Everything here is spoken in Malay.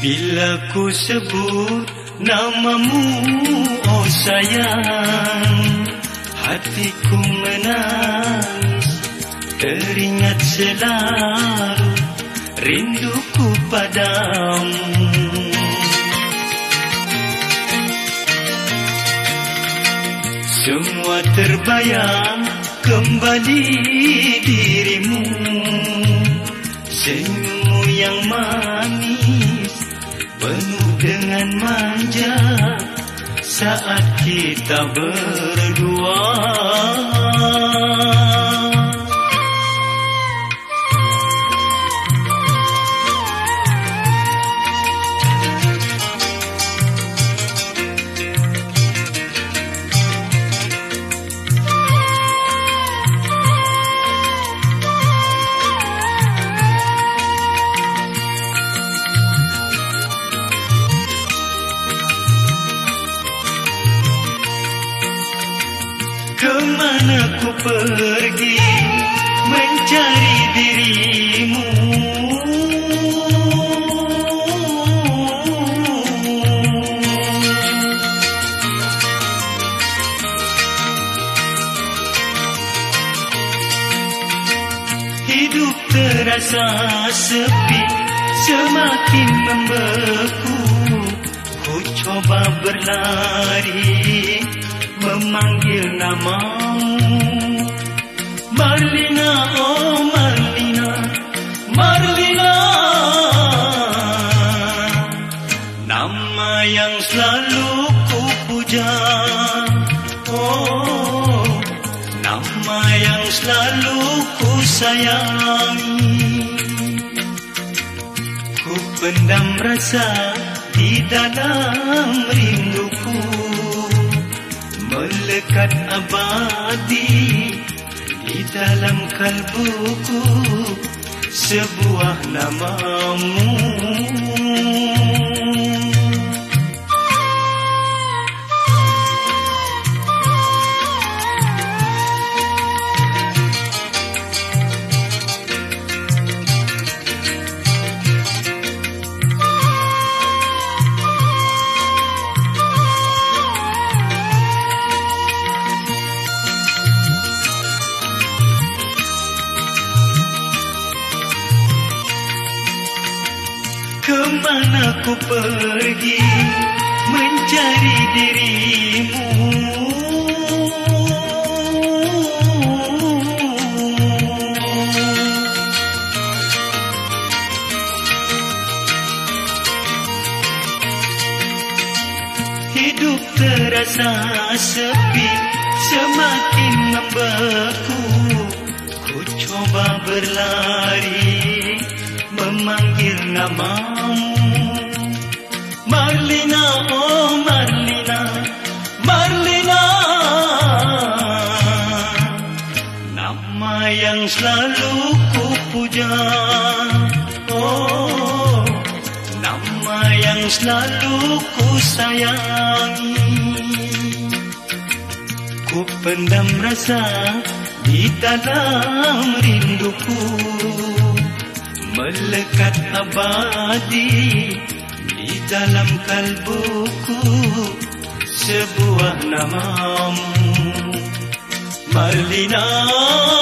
Bila ku sebut namamu oh sayang Hatiku menangis Teringat selalu rinduku padamu. Semua terbayang kembali dirimu Senyummu yang manis dengan manja Saat kita berdua Kemana ku pergi mencari dirimu? Hidup terasa sepi semakin membeku. Ku coba berlari memanggil namamu. Marlina, oh Marlina, Marlina Nama yang selalu ku puja Oh, nama yang selalu ku sayangi Ku pendam rasa di dalam rinduku melekat abadi di dalam kalbuku sebuah namamu Kemana ku pergi mencari dirimu? Hidup terasa sepi semakin membeku. Ku coba berlari namamu Marlina, oh Marlina, Marlina Nama yang selalu ku puja. Oh, nama yang selalu ku sayangi Ku pendam rasa di dalam rinduku melekat abadi di dalam kalbuku sebuah namamu. Marlina. Marlina